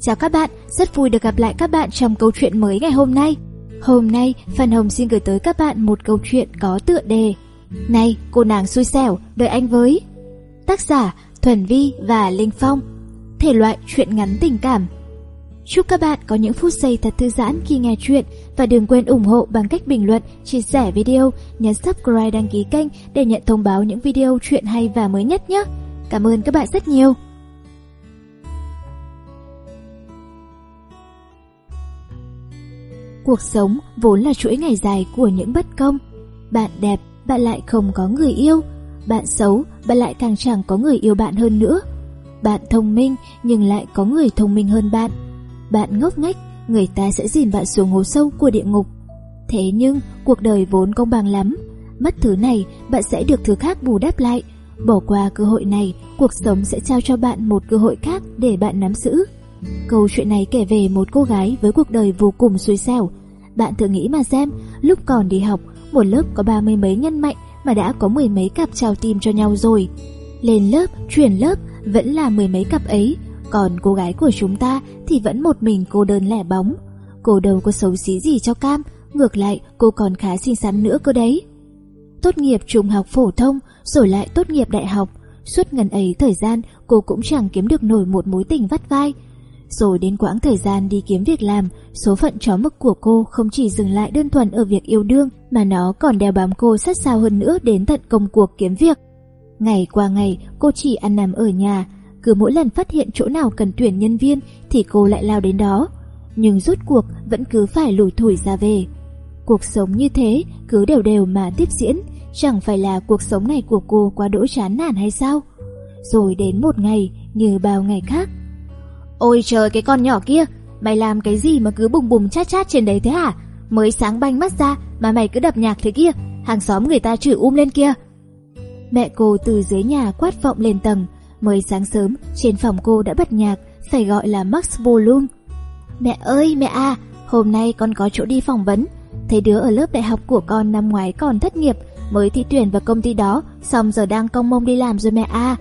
Chào các bạn, rất vui được gặp lại các bạn trong câu chuyện mới ngày hôm nay. Hôm nay, Phan Hồng xin gửi tới các bạn một câu chuyện có tựa đề Này, cô nàng xui xẻo, đợi anh với. Tác giả Thuần Vi và Linh Phong Thể loại chuyện ngắn tình cảm Chúc các bạn có những phút giây thật thư giãn khi nghe chuyện và đừng quên ủng hộ bằng cách bình luận, chia sẻ video, nhấn subscribe đăng ký kênh để nhận thông báo những video chuyện hay và mới nhất nhé. Cảm ơn các bạn rất nhiều. Cuộc sống vốn là chuỗi ngày dài của những bất công. Bạn đẹp, bạn lại không có người yêu. Bạn xấu, bạn lại càng chẳng có người yêu bạn hơn nữa. Bạn thông minh nhưng lại có người thông minh hơn bạn. Bạn ngốc nghếch, người ta sẽ dìm bạn xuống hố sâu của địa ngục. Thế nhưng, cuộc đời vốn công bằng lắm. Mất thứ này, bạn sẽ được thứ khác bù đắp lại. Bỏ qua cơ hội này, cuộc sống sẽ trao cho bạn một cơ hội khác để bạn nắm giữ. Câu chuyện này kể về một cô gái với cuộc đời vô cùng xui xẻo. Bạn thử nghĩ mà xem, lúc còn đi học, một lớp có ba mươi mấy nhân mạnh mà đã có mười mấy cặp trao tim cho nhau rồi. Lên lớp, chuyển lớp, vẫn là mười mấy cặp ấy, còn cô gái của chúng ta thì vẫn một mình cô đơn lẻ bóng. Cô đâu có xấu xí gì cho cam, ngược lại cô còn khá xinh xắn nữa cơ đấy. Tốt nghiệp trung học phổ thông, rồi lại tốt nghiệp đại học. Suốt ngần ấy thời gian cô cũng chẳng kiếm được nổi một mối tình vắt vai. Rồi đến quãng thời gian đi kiếm việc làm, số phận chó mực của cô không chỉ dừng lại đơn thuần ở việc yêu đương mà nó còn đeo bám cô sát sao hơn nữa đến tận công cuộc kiếm việc. Ngày qua ngày cô chỉ ăn nằm ở nhà, cứ mỗi lần phát hiện chỗ nào cần tuyển nhân viên thì cô lại lao đến đó. Nhưng rốt cuộc vẫn cứ phải lủi thủi ra về. Cuộc sống như thế cứ đều đều mà tiếp diễn, chẳng phải là cuộc sống này của cô quá đỗi chán nản hay sao? Rồi đến một ngày như bao ngày khác. Ôi trời cái con nhỏ kia, mày làm cái gì mà cứ bùng bùng chát chát trên đấy thế hả? Mới sáng banh mắt ra mà mày cứ đập nhạc thế kia, hàng xóm người ta chửi um lên kia. Mẹ cô từ dưới nhà quát vọng lên tầng, mới sáng sớm trên phòng cô đã bật nhạc, phải gọi là max volume. Mẹ ơi mẹ à, hôm nay con có chỗ đi phỏng vấn, thấy đứa ở lớp đại học của con năm ngoái còn thất nghiệp, mới thi tuyển vào công ty đó, xong giờ đang cong mông đi làm rồi mẹ à.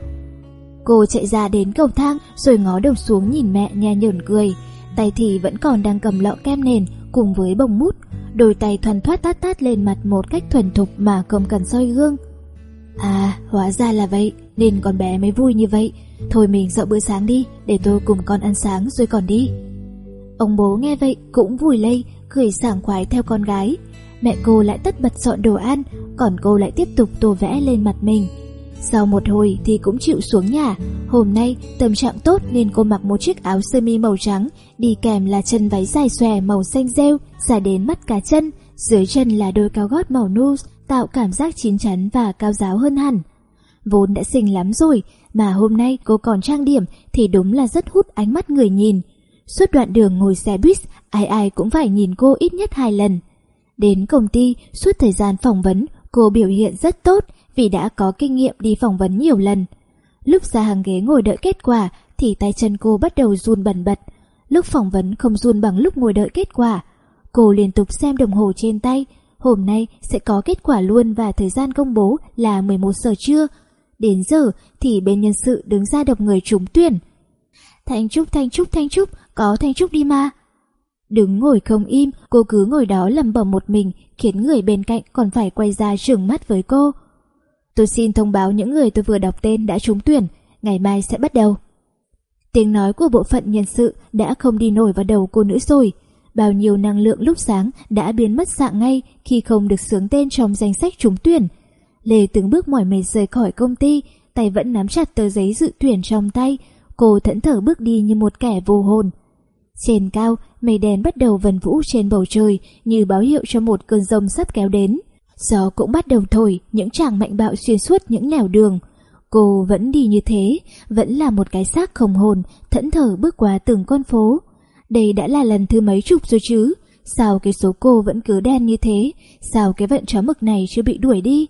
Cô chạy ra đến cầu thang rồi ngó đầu xuống nhìn mẹ nhe nhởn cười, tay thì vẫn còn đang cầm lọ kem nền cùng với bông mút, đôi tay thoăn thoát tát tát lên mặt một cách thuần thục mà không cần soi gương. À, hóa ra là vậy, nên con bé mới vui như vậy. Thôi mình dọn bữa sáng đi, để tôi cùng con ăn sáng rồi còn đi. Ông bố nghe vậy cũng vui lây, cười sảng khoái theo con gái. Mẹ cô lại tất bật dọn đồ ăn, còn cô lại tiếp tục tô vẽ lên mặt mình. Sau một hồi thì cũng chịu xuống nhà, hôm nay tâm trạng tốt nên cô mặc một chiếc áo sơ mi màu trắng, đi kèm là chân váy dài xòe màu xanh rêu, dài đến mắt cá chân, dưới chân là đôi cao gót màu nude, tạo cảm giác chín chắn và cao giáo hơn hẳn. Vốn đã xinh lắm rồi, mà hôm nay cô còn trang điểm thì đúng là rất hút ánh mắt người nhìn. Suốt đoạn đường ngồi xe buýt, ai ai cũng phải nhìn cô ít nhất hai lần. Đến công ty, suốt thời gian phỏng vấn, cô biểu hiện rất tốt vì đã có kinh nghiệm đi phỏng vấn nhiều lần. Lúc ra hàng ghế ngồi đợi kết quả thì tay chân cô bắt đầu run bần bật. Lúc phỏng vấn không run bằng lúc ngồi đợi kết quả. Cô liên tục xem đồng hồ trên tay, Hôm nay sẽ có kết quả luôn và thời gian công bố là 11 giờ trưa. Đến giờ thì bên nhân sự đứng ra đọc người trúng tuyển. Thanh Trúc, Thanh Trúc, Thanh Trúc, có Thanh Trúc đi mà. Đứng ngồi không im, cô cứ ngồi đó lầm bầm một mình, khiến người bên cạnh còn phải quay ra trừng mắt với cô. Tôi xin thông báo những người tôi vừa đọc tên đã trúng tuyển, ngày mai sẽ bắt đầu. Tiếng nói của bộ phận nhân sự đã không đi nổi vào đầu cô nữa rồi bao nhiêu năng lượng lúc sáng đã biến mất dạng ngay khi không được sướng tên trong danh sách trúng tuyển. Lê từng bước mỏi mệt rời khỏi công ty, tay vẫn nắm chặt tờ giấy dự tuyển trong tay, cô thẫn thở bước đi như một kẻ vô hồn. Trên cao, mây đen bắt đầu vần vũ trên bầu trời như báo hiệu cho một cơn rông sắp kéo đến. Gió cũng bắt đầu thổi, những tràng mạnh bạo xuyên suốt những nẻo đường. Cô vẫn đi như thế, vẫn là một cái xác không hồn, thẫn thờ bước qua từng con phố. Đây đã là lần thứ mấy chục rồi chứ Sao cái số cô vẫn cứ đen như thế Sao cái vận chó mực này chưa bị đuổi đi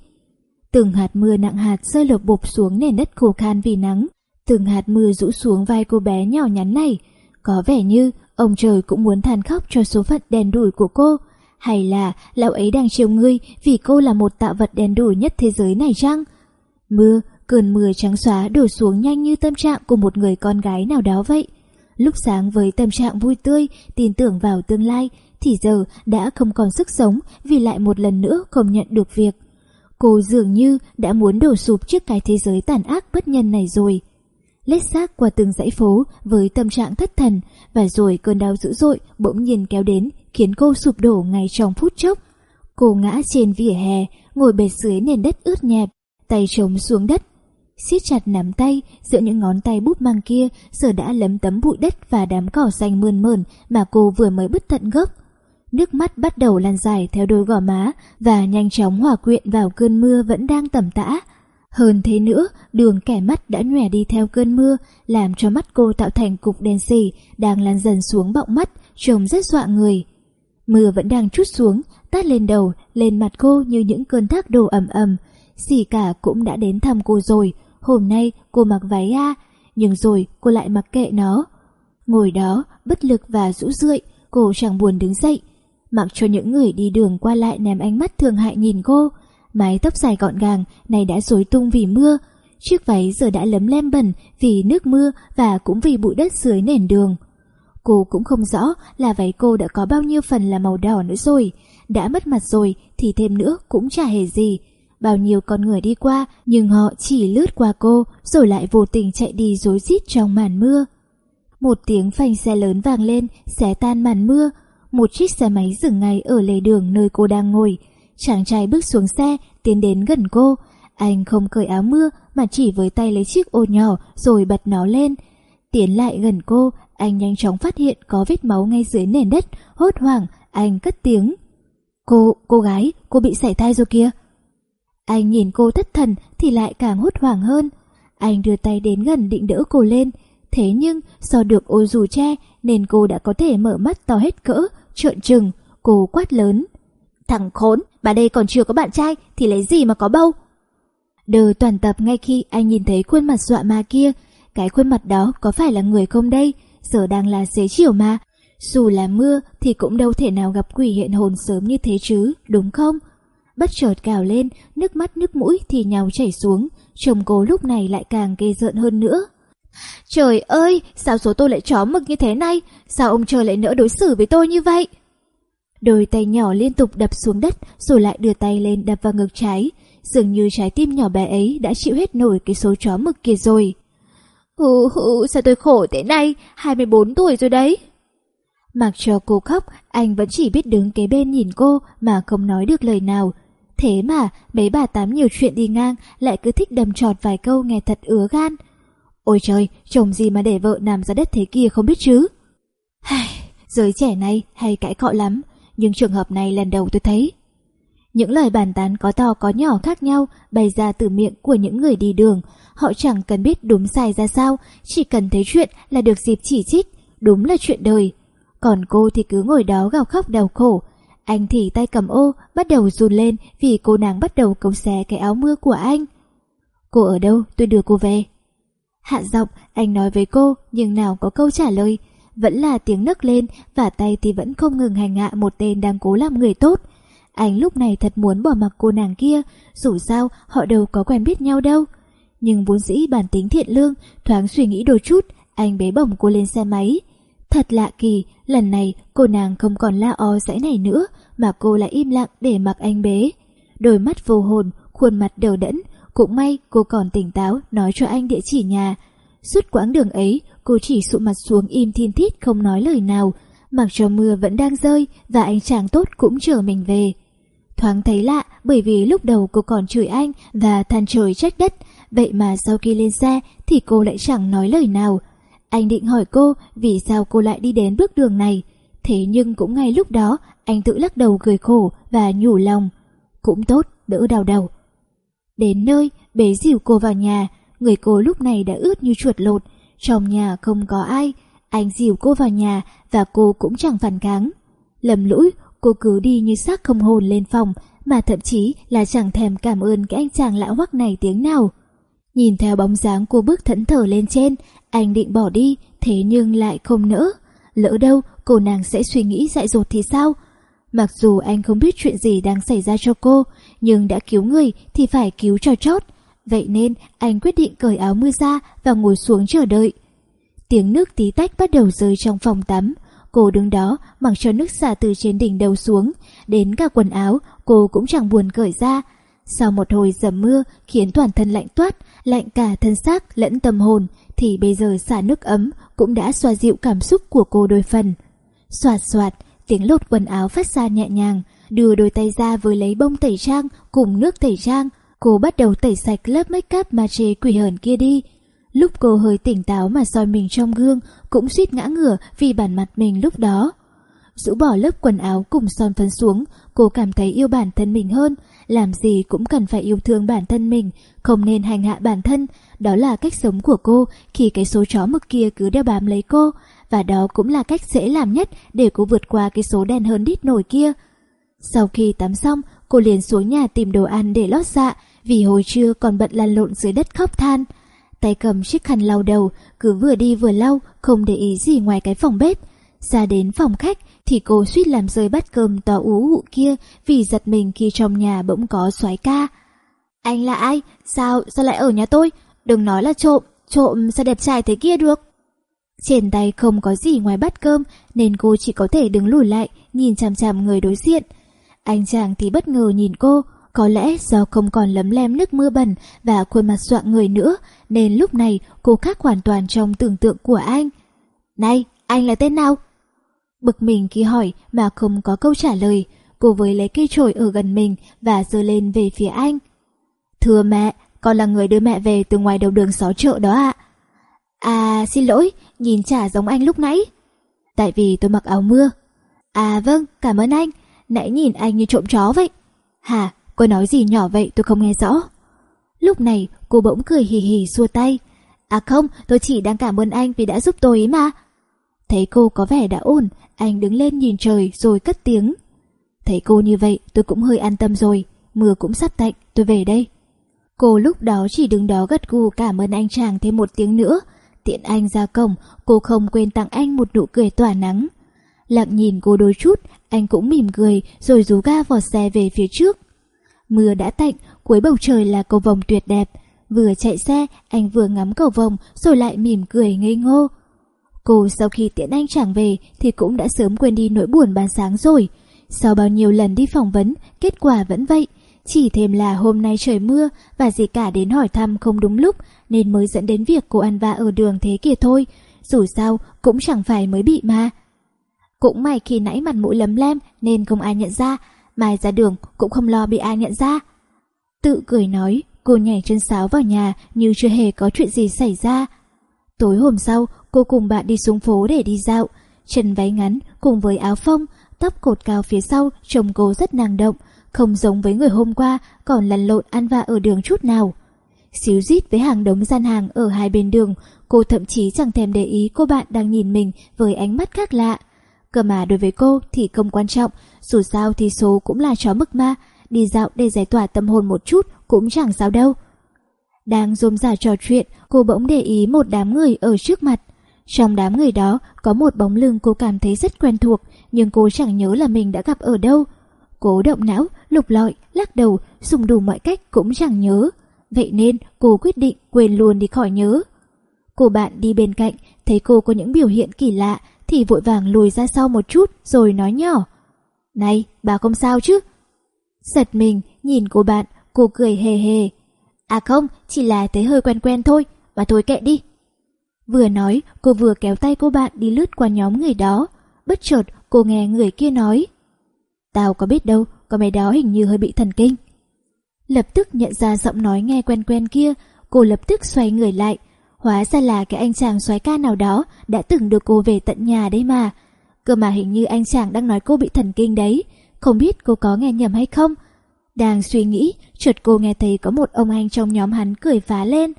Từng hạt mưa nặng hạt rơi lột bụp xuống nền đất khô khan vì nắng Từng hạt mưa rũ xuống vai cô bé nhỏ nhắn này có vẻ như ông trời cũng muốn than khóc cho số phận đen đủi của cô Hay là lão ấy đang chiều ngươi vì cô là một tạo vật đen đủi nhất thế giới này chăng Mưa, cơn mưa trắng xóa đổ xuống nhanh như tâm trạng của một người con gái nào đó vậy Lúc sáng với tâm trạng vui tươi, tin tưởng vào tương lai, thì giờ đã không còn sức sống vì lại một lần nữa không nhận được việc. Cô dường như đã muốn đổ sụp trước cái thế giới tàn ác bất nhân này rồi. Lết xác qua từng dãy phố với tâm trạng thất thần và rồi cơn đau dữ dội bỗng nhiên kéo đến khiến cô sụp đổ ngay trong phút chốc. Cô ngã trên vỉa hè, ngồi bệt dưới nền đất ướt nhẹp, tay trống xuống đất. siết chặt nắm tay, giữa những ngón tay bút mang kia giờ đã lấm tấm bụi đất và đám cỏ xanh mơn mờn mà cô vừa mới bứt tận gốc. Nước mắt bắt đầu lan dài theo đôi gò má và nhanh chóng hòa quyện vào cơn mưa vẫn đang tầm tã. Hơn thế nữa, đường kẻ mắt đã nhòe đi theo cơn mưa, làm cho mắt cô tạo thành cục đen xì, đang lan dần xuống bọng mắt, trông rất dọa người. Mưa vẫn đang chút xuống, tát lên đầu, lên mặt cô như những cơn thác đổ ẩm ẩm. xì cả cũng đã đến thăm cô rồi, hôm nay cô mặc váy A, nhưng rồi cô lại mặc kệ nó. Ngồi đó, bất lực và rũ rượi, cô chẳng buồn đứng dậy, mặc cho những người đi đường qua lại ném ánh mắt thương hại nhìn cô. Mái tóc dài gọn gàng này đã rối tung vì mưa, chiếc váy giờ đã lấm lem bẩn vì nước mưa và cũng vì bụi đất dưới nền đường. Cô cũng không rõ là váy cô đã có bao nhiêu phần là màu đỏ nữa rồi, đã mất mặt rồi thì thêm nữa cũng chả hề gì. Bao nhiêu con người đi qua nhưng họ chỉ lướt qua cô rồi lại vô tình chạy đi rối rít trong màn mưa. Một tiếng phanh xe lớn vang lên, xé tan màn mưa, một chiếc xe máy dừng ngay ở lề đường nơi cô đang ngồi. Chàng trai bước xuống xe, tiến đến gần cô. Anh không cởi áo mưa mà chỉ với tay lấy chiếc ô nhỏ rồi bật nó lên. Tiến lại gần cô, anh nhanh chóng phát hiện có vết máu ngay dưới nền đất, hốt hoảng, anh cất tiếng. Cô, cô gái, cô bị sảy thai rồi kia. Anh nhìn cô thất thần thì lại càng hốt hoảng hơn. Anh đưa tay đến gần định đỡ cô lên. Thế nhưng do được ô dù che nên cô đã có thể mở mắt to hết cỡ, trợn trừng, cô quát lớn. Thằng khốn, bà đây còn chưa có bạn trai thì lấy gì mà có bâu. Đờ toàn tập ngay khi anh nhìn thấy khuôn mặt dọa ma kia. Cái khuôn mặt đó có phải là người không đây? Giờ đang là xế chiều mà. Dù là mưa thì cũng đâu thể nào gặp quỷ hiện hồn sớm như thế chứ, đúng không? Bất chợt cào lên, nước mắt nước mũi thì nhào chảy xuống. Chồng cô lúc này lại càng ghê rợn hơn nữa. Trời ơi, sao số tôi lại chó mực như thế này? Sao ông trời lại nỡ đối xử với tôi như vậy? Đôi tay nhỏ liên tục đập xuống đất rồi lại đưa tay lên đập vào ngực trái. Dường như trái tim nhỏ bé ấy đã chịu hết nổi cái số chó mực kia rồi. Hù hù, sao tôi khổ thế này? 24 tuổi rồi đấy. Mặc cho cô khóc, anh vẫn chỉ biết đứng kế bên nhìn cô mà không nói được lời nào. Thế mà, mấy bà tám nhiều chuyện đi ngang lại cứ thích đầm trọt vài câu nghe thật ứa gan. Ôi trời, chồng gì mà để vợ nằm ra đất thế kia không biết chứ. Giới trẻ này hay cãi cọ lắm, nhưng trường hợp này lần đầu tôi thấy. Những lời bàn tán có to có nhỏ khác nhau bày ra từ miệng của những người đi đường. Họ chẳng cần biết đúng sai ra sao, chỉ cần thấy chuyện là được dịp chỉ trích, đúng là chuyện đời. Còn cô thì cứ ngồi đó gào khóc đau khổ. Anh thì tay cầm ô, bắt đầu run lên vì cô nàng bắt đầu cấu xé cái áo mưa của anh. Cô ở đâu, tôi đưa cô về. Hạ giọng, anh nói với cô, nhưng nào có câu trả lời. Vẫn là tiếng nấc lên và tay thì vẫn không ngừng hành hạ một tên đang cố làm người tốt. Anh lúc này thật muốn bỏ mặc cô nàng kia, dù sao họ đâu có quen biết nhau đâu. Nhưng vốn dĩ bản tính thiện lương, thoáng suy nghĩ đôi chút, anh bế bổng cô lên xe máy. Thật lạ kỳ, lần này cô nàng không còn la o dãy này nữa, mà cô lại im lặng để mặc anh bế. Đôi mắt vô hồn, khuôn mặt đầu đẫn, cũng may cô còn tỉnh táo nói cho anh địa chỉ nhà. Suốt quãng đường ấy, cô chỉ sụ mặt xuống im thiên thít không nói lời nào, mặc cho mưa vẫn đang rơi và anh chàng tốt cũng chờ mình về. Thoáng thấy lạ bởi vì lúc đầu cô còn chửi anh và than trời trách đất, vậy mà sau khi lên xe thì cô lại chẳng nói lời nào. Anh định hỏi cô vì sao cô lại đi đến bước đường này, thế nhưng cũng ngay lúc đó anh tự lắc đầu cười khổ và nhủ lòng. Cũng tốt, đỡ đau đầu. Đến nơi, bế dìu cô vào nhà, người cô lúc này đã ướt như chuột lột, trong nhà không có ai, anh dìu cô vào nhà và cô cũng chẳng phản kháng. Lầm lũi, cô cứ đi như xác không hồn lên phòng, mà thậm chí là chẳng thèm cảm ơn cái anh chàng lão hoắc này tiếng nào. Nhìn theo bóng dáng cô bước thẫn thờ lên trên, anh định bỏ đi, thế nhưng lại không nỡ. Lỡ đâu cô nàng sẽ suy nghĩ dại dột thì sao? Mặc dù anh không biết chuyện gì đang xảy ra cho cô, nhưng đã cứu người thì phải cứu cho chót. Vậy nên anh quyết định cởi áo mưa ra và ngồi xuống chờ đợi. Tiếng nước tí tách bắt đầu rơi trong phòng tắm. Cô đứng đó mặc cho nước xả từ trên đỉnh đầu xuống. Đến cả quần áo cô cũng chẳng buồn cởi ra. Sau một hồi dầm mưa khiến toàn thân lạnh toát, lạnh cả thân xác lẫn tâm hồn, thì bây giờ xả nước ấm cũng đã xoa dịu cảm xúc của cô đôi phần. Xoạt xoạt, tiếng lột quần áo phát ra nhẹ nhàng, đưa đôi tay ra với lấy bông tẩy trang cùng nước tẩy trang. Cô bắt đầu tẩy sạch lớp make up mà chế quỷ hờn kia đi. Lúc cô hơi tỉnh táo mà soi mình trong gương, cũng suýt ngã ngửa vì bản mặt mình lúc đó. Rũ bỏ lớp quần áo cùng son phấn xuống, cô cảm thấy yêu bản thân mình hơn. Làm gì cũng cần phải yêu thương bản thân mình, không nên hành hạ bản thân. Đó là cách sống của cô khi cái số chó mực kia cứ đeo bám lấy cô. Và đó cũng là cách dễ làm nhất để cô vượt qua cái số đen hơn đít nổi kia. Sau khi tắm xong, cô liền xuống nhà tìm đồ ăn để lót dạ, vì hồi trưa còn bận lăn lộn dưới đất khóc than. Tay cầm chiếc khăn lau đầu, cứ vừa đi vừa lau, không để ý gì ngoài cái phòng bếp. Ra đến phòng khách thì cô suýt làm rơi bát cơm to ú hụ kia vì giật mình khi trong nhà bỗng có soái ca. Anh là ai? Sao? Sao lại ở nhà tôi? Đừng nói là trộm, trộm sao đẹp trai thế kia được? Trên tay không có gì ngoài bát cơm nên cô chỉ có thể đứng lùi lại nhìn chằm chằm người đối diện. Anh chàng thì bất ngờ nhìn cô, có lẽ do không còn lấm lem nước mưa bẩn và khuôn mặt soạn người nữa nên lúc này cô khác hoàn toàn trong tưởng tượng của anh. Này, anh là tên nào? Bực mình khi hỏi mà không có câu trả lời, cô với lấy cây chổi ở gần mình và giơ lên về phía anh. Thưa mẹ, con là người đưa mẹ về từ ngoài đầu đường xó chợ đó ạ. À. xin lỗi, nhìn chả giống anh lúc nãy. Tại vì tôi mặc áo mưa. À vâng, cảm ơn anh, nãy nhìn anh như trộm chó vậy. Hả, cô nói gì nhỏ vậy tôi không nghe rõ. Lúc này cô bỗng cười hì hì xua tay. À không, tôi chỉ đang cảm ơn anh vì đã giúp tôi ý mà. Thấy cô có vẻ đã ổn, anh đứng lên nhìn trời rồi cất tiếng. Thấy cô như vậy tôi cũng hơi an tâm rồi, mưa cũng sắp tạnh, tôi về đây. Cô lúc đó chỉ đứng đó gật gù cảm ơn anh chàng thêm một tiếng nữa. Tiện anh ra cổng, cô không quên tặng anh một nụ cười tỏa nắng. Lặng nhìn cô đôi chút, anh cũng mỉm cười rồi rú ga vọt xe về phía trước. Mưa đã tạnh, cuối bầu trời là cầu vồng tuyệt đẹp. Vừa chạy xe, anh vừa ngắm cầu vồng rồi lại mỉm cười ngây ngô. Cô sau khi tiễn anh chẳng về thì cũng đã sớm quên đi nỗi buồn ban sáng rồi. Sau bao nhiêu lần đi phỏng vấn, kết quả vẫn vậy. Chỉ thêm là hôm nay trời mưa và dì cả đến hỏi thăm không đúng lúc nên mới dẫn đến việc cô ăn vạ ở đường thế kia thôi. Dù sao cũng chẳng phải mới bị mà. Cũng may khi nãy mặt mũi lấm lem nên không ai nhận ra, mai ra đường cũng không lo bị ai nhận ra. Tự cười nói, cô nhảy chân sáo vào nhà như chưa hề có chuyện gì xảy ra. Tối hôm sau, cô cùng bạn đi xuống phố để đi dạo. Chân váy ngắn cùng với áo phông, tóc cột cao phía sau trông cô rất năng động, không giống với người hôm qua còn lăn lộn ăn vạ ở đường chút nào. Xíu rít với hàng đống gian hàng ở hai bên đường, cô thậm chí chẳng thèm để ý cô bạn đang nhìn mình với ánh mắt khác lạ. Cơ mà đối với cô thì không quan trọng, dù sao thì số cũng là chó mực ma, đi dạo để giải tỏa tâm hồn một chút cũng chẳng sao đâu. Đang rôm rả trò chuyện, cô bỗng để ý một đám người ở trước mặt. Trong đám người đó có một bóng lưng cô cảm thấy rất quen thuộc, nhưng cô chẳng nhớ là mình đã gặp ở đâu. Cố động não, lục lọi, lắc đầu, dùng đủ mọi cách cũng chẳng nhớ. Vậy nên cô quyết định quên luôn đi khỏi nhớ. Cô bạn đi bên cạnh, thấy cô có những biểu hiện kỳ lạ, thì vội vàng lùi ra sau một chút rồi nói nhỏ. Này, bà không sao chứ? Giật mình, nhìn cô bạn, cô cười hề hề. À không, chỉ là thấy hơi quen quen thôi, mà thôi kệ đi. Vừa nói, cô vừa kéo tay cô bạn đi lướt qua nhóm người đó. Bất chợt, cô nghe người kia nói. Tao có biết đâu, con bé đó hình như hơi bị thần kinh. Lập tức nhận ra giọng nói nghe quen quen kia, cô lập tức xoay người lại. Hóa ra là cái anh chàng xoái ca nào đó đã từng được cô về tận nhà đấy mà. Cơ mà hình như anh chàng đang nói cô bị thần kinh đấy. Không biết cô có nghe nhầm hay không? Đang suy nghĩ, chợt cô nghe thấy có một ông anh trong nhóm hắn cười phá lên.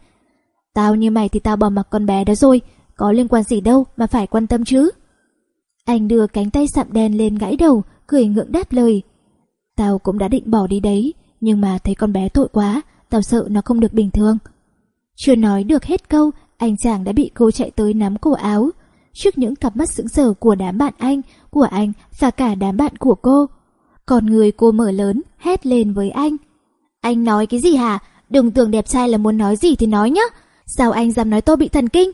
Tao như mày thì tao bỏ mặc con bé đó rồi, có liên quan gì đâu mà phải quan tâm chứ. Anh đưa cánh tay sạm đen lên gãy đầu, cười ngượng đáp lời. Tao cũng đã định bỏ đi đấy, nhưng mà thấy con bé tội quá, tao sợ nó không được bình thường. Chưa nói được hết câu, anh chàng đã bị cô chạy tới nắm cổ áo. Trước những cặp mắt sững sờ của đám bạn anh, của anh và cả đám bạn của cô. Còn người cô mở lớn, hét lên với anh. Anh nói cái gì hả? Đừng tưởng đẹp trai là muốn nói gì thì nói nhá. Sao anh dám nói tôi bị thần kinh?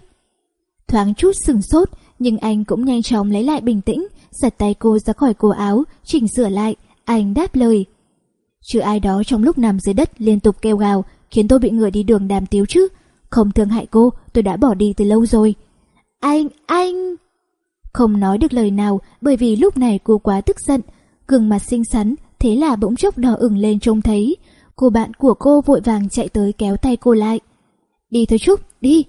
Thoáng chút sừng sốt, nhưng anh cũng nhanh chóng lấy lại bình tĩnh, giật tay cô ra khỏi cổ áo, chỉnh sửa lại, anh đáp lời. Chứ ai đó trong lúc nằm dưới đất liên tục kêu gào, khiến tôi bị người đi đường đàm tiếu chứ. Không thương hại cô, tôi đã bỏ đi từ lâu rồi. Anh, anh... Không nói được lời nào bởi vì lúc này cô quá tức giận, gương mặt xinh xắn, thế là bỗng chốc đỏ ửng lên trông thấy. Cô bạn của cô vội vàng chạy tới kéo tay cô lại. Đi thôi Trúc, đi.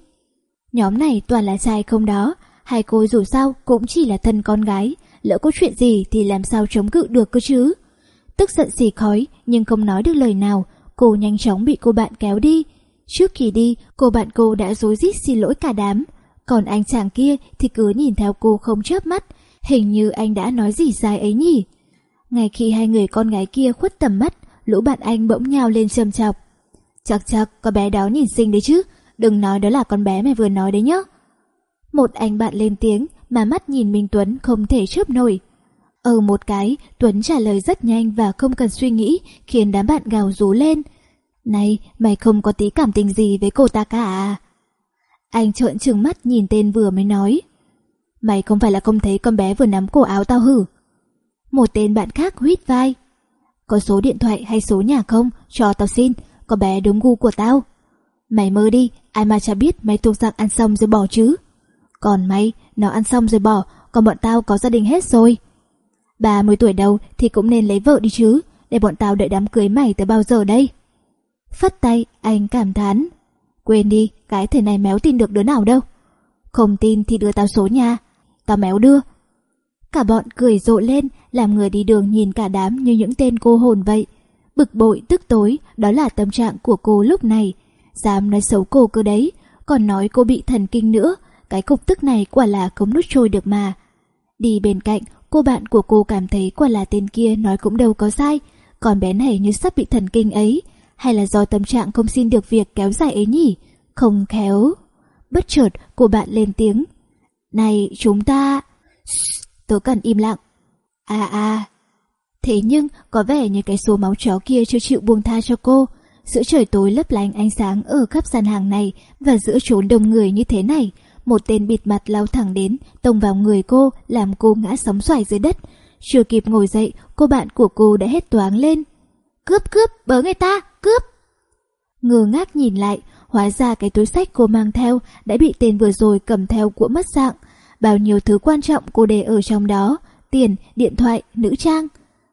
Nhóm này toàn là trai không đó, hai cô dù sao cũng chỉ là thân con gái, lỡ có chuyện gì thì làm sao chống cự được cơ chứ. Tức giận xì khói nhưng không nói được lời nào, cô nhanh chóng bị cô bạn kéo đi. Trước khi đi, cô bạn cô đã rối rít xin lỗi cả đám, còn anh chàng kia thì cứ nhìn theo cô không chớp mắt, hình như anh đã nói gì sai ấy nhỉ. Ngay khi hai người con gái kia khuất tầm mắt, lũ bạn anh bỗng nhào lên châm chọc. Chắc chắc con bé đó nhìn xinh đấy chứ, đừng nói đó là con bé mày vừa nói đấy nhá. Một anh bạn lên tiếng mà mắt nhìn Minh Tuấn không thể chớp nổi. Ở một cái, Tuấn trả lời rất nhanh và không cần suy nghĩ, khiến đám bạn gào rú lên. Này, mày không có tí cảm tình gì với cô ta cả à? Anh trợn trừng mắt nhìn tên vừa mới nói. Mày không phải là không thấy con bé vừa nắm cổ áo tao hử? Một tên bạn khác huýt vai. Có số điện thoại hay số nhà không? Cho tao xin, con bé đúng gu của tao. Mày mơ đi, ai mà chả biết mày thuộc dạng ăn xong rồi bỏ chứ. Còn mày, nó ăn xong rồi bỏ, còn bọn tao có gia đình hết rồi. 30 tuổi đầu thì cũng nên lấy vợ đi chứ, để bọn tao đợi đám cưới mày tới bao giờ đây? Phất tay, anh cảm thán. Quên đi, cái thể này méo tin được đứa nào đâu. Không tin thì đưa tao số nhà. Tao méo đưa. Cả bọn cười rộ lên, làm người đi đường nhìn cả đám như những tên cô hồn vậy. Bực bội tức tối, đó là tâm trạng của cô lúc này. Dám nói xấu cô cơ đấy, còn nói cô bị thần kinh nữa. Cái cục tức này quả là không nút trôi được mà. Đi bên cạnh, cô bạn của cô cảm thấy quả là tên kia nói cũng đâu có sai. Còn bé này như sắp bị thần kinh ấy. Hay là do tâm trạng không xin được việc kéo dài ấy nhỉ? Không khéo. Bất chợt, cô bạn lên tiếng. Này, chúng ta... Tớ cần im lặng. À à. Thế nhưng, có vẻ như cái số máu chó kia chưa chịu buông tha cho cô. Giữa trời tối lấp lánh ánh sáng ở khắp gian hàng này và giữa chốn đông người như thế này, một tên bịt mặt lao thẳng đến, tông vào người cô, làm cô ngã sóng xoài dưới đất. Chưa kịp ngồi dậy, cô bạn của cô đã hét toáng lên. Cướp cướp, bớ người ta, cướp! ngơ ngác nhìn lại, hóa ra cái túi sách cô mang theo đã bị tên vừa rồi cầm theo của mất dạng. Bao nhiêu thứ quan trọng cô để ở trong đó, tiền, điện thoại, nữ trang.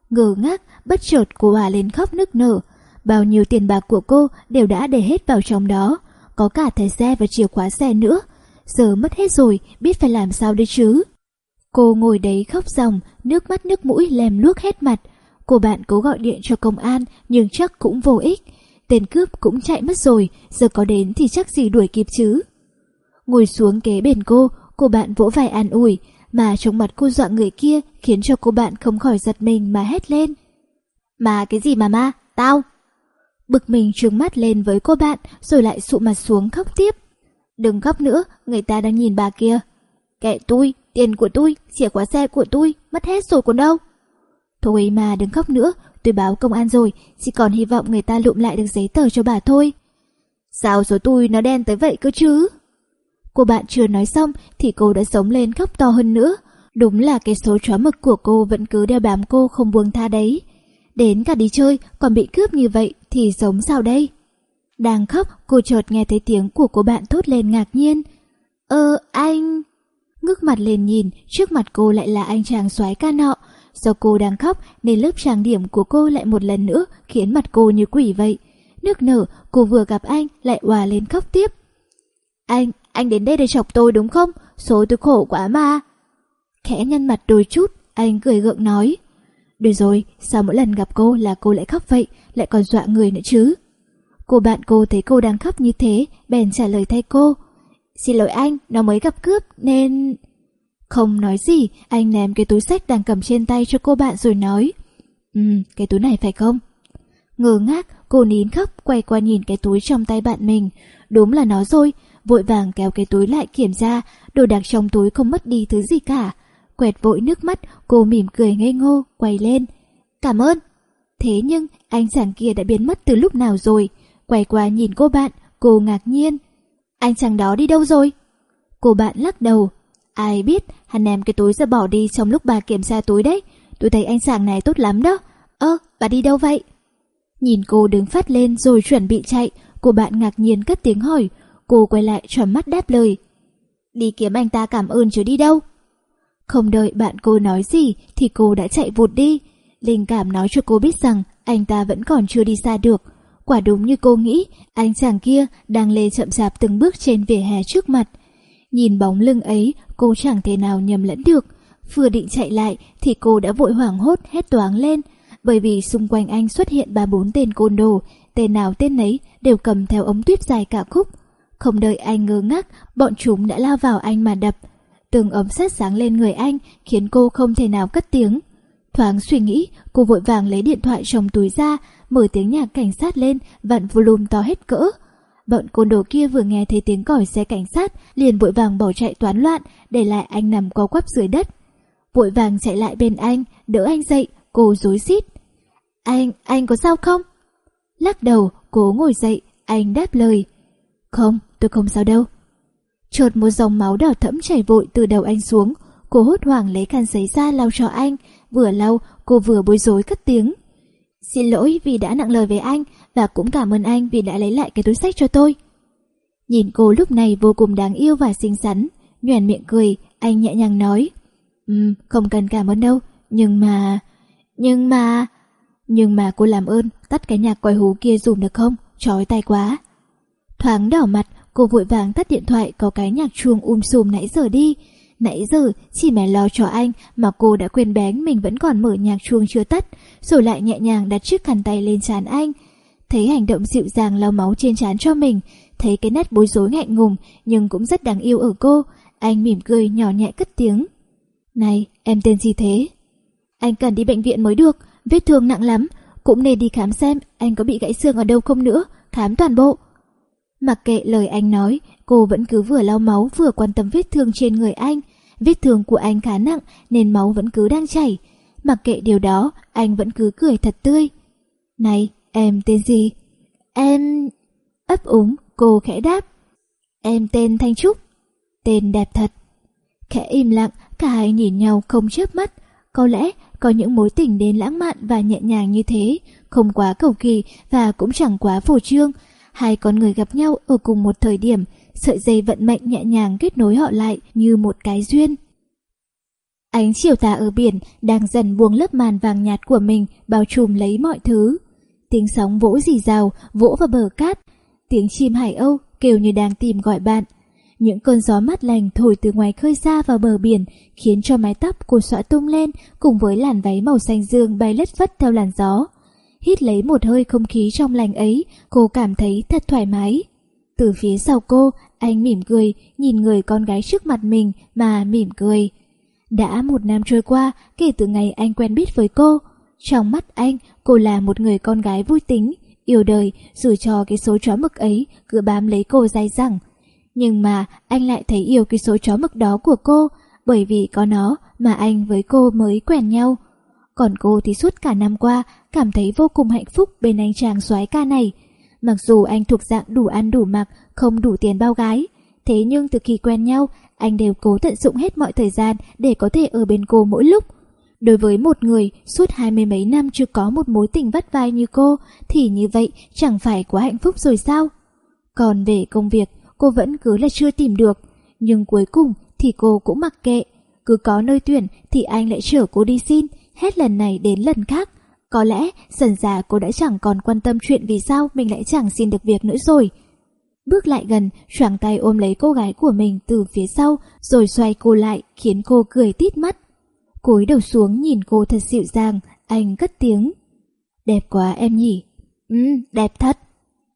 Ngờ ngác, bất chợt cô hòa lên khóc nức nở. Bao nhiêu tiền bạc của cô đều đã để hết vào trong đó, có cả thẻ xe và chìa khóa xe nữa. Giờ mất hết rồi, biết phải làm sao đây chứ. Cô ngồi đấy khóc ròng, nước mắt nước mũi lem luốc hết mặt. Cô bạn cố gọi điện cho công an nhưng chắc cũng vô ích. Tên cướp cũng chạy mất rồi, giờ có đến thì chắc gì đuổi kịp chứ. Ngồi xuống kế bên cô, cô bạn vỗ vai an ủi, mà trong mặt cô dọa người kia khiến cho cô bạn không khỏi giật mình mà hét lên. Mà cái gì mà ma? Tao! Bực mình trừng mắt lên với cô bạn rồi lại sụ mặt xuống khóc tiếp. Đừng khóc nữa, người ta đang nhìn bà kia. Kệ tôi, tiền của tôi, chìa khóa xe của tôi, mất hết rồi còn đâu. Thôi mà đừng khóc nữa, tôi báo công an rồi, chỉ còn hy vọng người ta lụm lại được giấy tờ cho bà thôi. Sao số tôi nó đen tới vậy cơ chứ? Cô bạn chưa nói xong thì cô đã sống lên khóc to hơn nữa. Đúng là cái số chó mực của cô vẫn cứ đeo bám cô không buông tha đấy. Đến cả đi chơi còn bị cướp như vậy thì sống sao đây? Đang khóc, cô chợt nghe thấy tiếng của cô bạn thốt lên ngạc nhiên. Ơ, anh... Ngước mặt lên nhìn, trước mặt cô lại là anh chàng soái ca nọ. Do cô đang khóc nên lớp trang điểm của cô lại một lần nữa khiến mặt cô như quỷ vậy. Nước nở, cô vừa gặp anh lại hòa lên khóc tiếp. Anh, anh đến đây để chọc tôi đúng không? Số tôi khổ quá mà. Khẽ nhăn mặt đôi chút, anh cười gượng nói. Được rồi, sao mỗi lần gặp cô là cô lại khóc vậy, lại còn dọa người nữa chứ? Cô bạn cô thấy cô đang khóc như thế, bèn trả lời thay cô. Xin lỗi anh, nó mới gặp cướp nên... Không nói gì, anh ném cái túi sách đang cầm trên tay cho cô bạn rồi nói. Ừ, cái túi này phải không? Ngờ ngác, cô nín khóc quay qua nhìn cái túi trong tay bạn mình. Đúng là nó rồi, vội vàng kéo cái túi lại kiểm tra, đồ đạc trong túi không mất đi thứ gì cả. Quẹt vội nước mắt, cô mỉm cười ngây ngô, quay lên. Cảm ơn. Thế nhưng, anh chàng kia đã biến mất từ lúc nào rồi? Quay qua nhìn cô bạn, cô ngạc nhiên. Anh chàng đó đi đâu rồi? Cô bạn lắc đầu. Ai biết, hắn ném cái túi ra bỏ đi trong lúc bà kiểm tra túi đấy. Tôi thấy anh chàng này tốt lắm đó. Ơ, bà đi đâu vậy? Nhìn cô đứng phát lên rồi chuẩn bị chạy, cô bạn ngạc nhiên cất tiếng hỏi. Cô quay lại tròn mắt đáp lời. Đi kiếm anh ta cảm ơn chứ đi đâu? Không đợi bạn cô nói gì thì cô đã chạy vụt đi. Linh cảm nói cho cô biết rằng anh ta vẫn còn chưa đi xa được. Quả đúng như cô nghĩ, anh chàng kia đang lê chậm chạp từng bước trên vỉa hè trước mặt. Nhìn bóng lưng ấy, cô chẳng thể nào nhầm lẫn được. Vừa định chạy lại thì cô đã vội hoảng hốt hét toáng lên. Bởi vì xung quanh anh xuất hiện ba bốn tên côn đồ, tên nào tên nấy đều cầm theo ống tuyết dài cả khúc. Không đợi anh ngơ ngác, bọn chúng đã lao vào anh mà đập. Từng ấm sét sáng lên người anh khiến cô không thể nào cất tiếng. Thoáng suy nghĩ, cô vội vàng lấy điện thoại trong túi ra, mở tiếng nhạc cảnh sát lên, vặn volume to hết cỡ. Bọn côn đồ kia vừa nghe thấy tiếng còi xe cảnh sát, liền vội vàng bỏ chạy toán loạn, để lại anh nằm co quắp dưới đất. Vội vàng chạy lại bên anh, đỡ anh dậy, cô rối rít. Anh, anh có sao không? Lắc đầu, cố ngồi dậy, anh đáp lời. Không, tôi không sao đâu. Chợt một dòng máu đỏ thẫm chảy vội từ đầu anh xuống, cô hốt hoảng lấy khăn giấy ra lau cho anh, vừa lau cô vừa bối rối cất tiếng. Xin lỗi vì đã nặng lời với anh và cũng cảm ơn anh vì đã lấy lại cái túi sách cho tôi. Nhìn cô lúc này vô cùng đáng yêu và xinh xắn, nhoẻn miệng cười, anh nhẹ nhàng nói. Um, không cần cảm ơn đâu, nhưng mà... Nhưng mà... Nhưng mà cô làm ơn, tắt cái nhạc quay hú kia dùm được không? Chói tay quá. Thoáng đỏ mặt, cô vội vàng tắt điện thoại có cái nhạc chuông um sùm nãy giờ đi. Nãy giờ chỉ mẹ lo cho anh mà cô đã quên bén mình vẫn còn mở nhạc chuông chưa tắt, rồi lại nhẹ nhàng đặt chiếc khăn tay lên trán anh. Thấy hành động dịu dàng lau máu trên trán cho mình, thấy cái nét bối rối ngại ngùng nhưng cũng rất đáng yêu ở cô, anh mỉm cười nhỏ nhẹ cất tiếng. Này, em tên gì thế? Anh cần đi bệnh viện mới được, vết thương nặng lắm, cũng nên đi khám xem anh có bị gãy xương ở đâu không nữa, khám toàn bộ. Mặc kệ lời anh nói, cô vẫn cứ vừa lau máu vừa quan tâm vết thương trên người anh. Vết thương của anh khá nặng nên máu vẫn cứ đang chảy. Mặc kệ điều đó, anh vẫn cứ cười thật tươi. Này, em tên gì? Em... ấp úng, cô khẽ đáp. Em tên Thanh Trúc. Tên đẹp thật. Khẽ im lặng, cả hai nhìn nhau không chớp mắt. Có lẽ có những mối tình đến lãng mạn và nhẹ nhàng như thế, không quá cầu kỳ và cũng chẳng quá phổ trương. Hai con người gặp nhau ở cùng một thời điểm, sợi dây vận mệnh nhẹ nhàng kết nối họ lại như một cái duyên. Ánh chiều tà ở biển đang dần buông lớp màn vàng nhạt của mình bao trùm lấy mọi thứ. Tiếng sóng vỗ rì rào, vỗ vào bờ cát. Tiếng chim hải âu kêu như đang tìm gọi bạn. Những cơn gió mát lành thổi từ ngoài khơi xa vào bờ biển khiến cho mái tóc của xõa tung lên cùng với làn váy màu xanh dương bay lất phất theo làn gió. Hít lấy một hơi không khí trong lành ấy, cô cảm thấy thật thoải mái. Từ phía sau cô, anh mỉm cười, nhìn người con gái trước mặt mình mà mỉm cười. Đã một năm trôi qua kể từ ngày anh quen biết với cô. Trong mắt anh, cô là một người con gái vui tính, yêu đời, dù cho cái số chó mực ấy cứ bám lấy cô dai dẳng. Nhưng mà anh lại thấy yêu cái số chó mực đó của cô, bởi vì có nó mà anh với cô mới quen nhau. Còn cô thì suốt cả năm qua cảm thấy vô cùng hạnh phúc bên anh chàng soái ca này. Mặc dù anh thuộc dạng đủ ăn đủ mặc, không đủ tiền bao gái, thế nhưng từ khi quen nhau, anh đều cố tận dụng hết mọi thời gian để có thể ở bên cô mỗi lúc. Đối với một người suốt hai mươi mấy năm chưa có một mối tình vắt vai như cô, thì như vậy chẳng phải quá hạnh phúc rồi sao? Còn về công việc, cô vẫn cứ là chưa tìm được, nhưng cuối cùng thì cô cũng mặc kệ. Cứ có nơi tuyển thì anh lại chở cô đi xin, hết lần này đến lần khác. Có lẽ dần già cô đã chẳng còn quan tâm chuyện vì sao mình lại chẳng xin được việc nữa rồi. Bước lại gần, choàng tay ôm lấy cô gái của mình từ phía sau, rồi xoay cô lại, khiến cô cười tít mắt. Cúi đầu xuống nhìn cô thật dịu dàng, anh cất tiếng. Đẹp quá em nhỉ? Ừ, đẹp thật.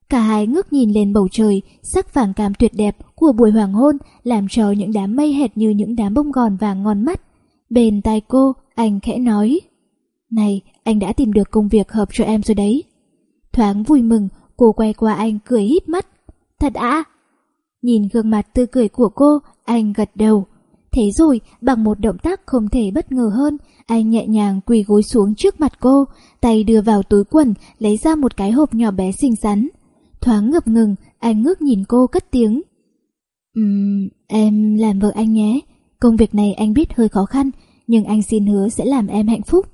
Cả hai ngước nhìn lên bầu trời, sắc vàng cam tuyệt đẹp của buổi hoàng hôn làm cho những đám mây hệt như những đám bông gòn vàng ngon mắt. Bên tai cô, anh khẽ nói. Này, anh đã tìm được công việc hợp cho em rồi đấy. Thoáng vui mừng, cô quay qua anh cười híp mắt. Thật ạ? Nhìn gương mặt tươi cười của cô, anh gật đầu. Thế rồi, bằng một động tác không thể bất ngờ hơn, anh nhẹ nhàng quỳ gối xuống trước mặt cô, tay đưa vào túi quần, lấy ra một cái hộp nhỏ bé xinh xắn. Thoáng ngập ngừng, anh ngước nhìn cô cất tiếng. Ừm, em làm vợ anh nhé. Công việc này anh biết hơi khó khăn, nhưng anh xin hứa sẽ làm em hạnh phúc.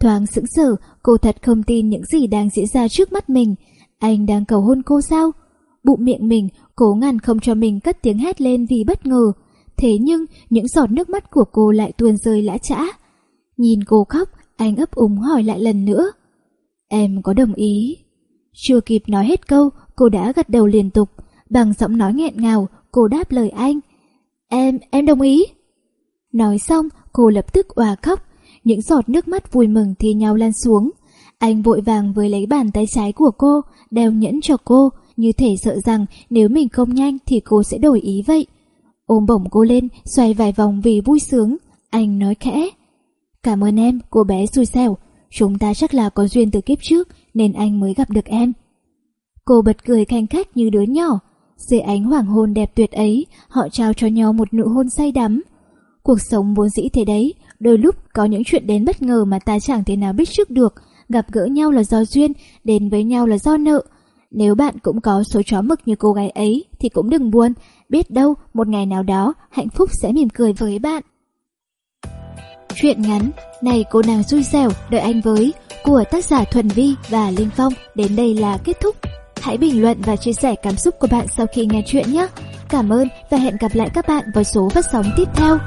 Thoáng sững sờ, cô thật không tin những gì đang diễn ra trước mắt mình. Anh đang cầu hôn cô sao? Bụng miệng mình, cố ngăn không cho mình cất tiếng hét lên vì bất ngờ. Thế nhưng, những giọt nước mắt của cô lại tuôn rơi lã chã. Nhìn cô khóc, anh ấp úng hỏi lại lần nữa. Em có đồng ý? Chưa kịp nói hết câu, cô đã gật đầu liên tục. Bằng giọng nói nghẹn ngào, cô đáp lời anh. Em, em đồng ý. Nói xong, cô lập tức òa khóc. Những giọt nước mắt vui mừng thi nhau lan xuống. Anh vội vàng với lấy bàn tay trái của cô, đeo nhẫn cho cô, như thể sợ rằng nếu mình không nhanh thì cô sẽ đổi ý vậy. Ôm bổng cô lên, xoay vài vòng vì vui sướng. Anh nói khẽ. Cảm ơn em, cô bé xui xẻo. Chúng ta chắc là có duyên từ kiếp trước nên anh mới gặp được em. Cô bật cười khanh khách như đứa nhỏ. Dưới ánh hoàng hôn đẹp tuyệt ấy, họ trao cho nhau một nụ hôn say đắm. Cuộc sống vốn dĩ thế đấy, đôi lúc có những chuyện đến bất ngờ mà ta chẳng thể nào biết trước được. Gặp gỡ nhau là do duyên, đến với nhau là do nợ. Nếu bạn cũng có số chó mực như cô gái ấy thì cũng đừng buồn, biết đâu một ngày nào đó hạnh phúc sẽ mỉm cười với bạn. Chuyện ngắn, này cô nàng xui xẻo, đợi anh với, của tác giả Thuần Vi và Linh Phong đến đây là kết thúc. Hãy bình luận và chia sẻ cảm xúc của bạn sau khi nghe chuyện nhé. Cảm ơn và hẹn gặp lại các bạn vào số phát sóng tiếp theo.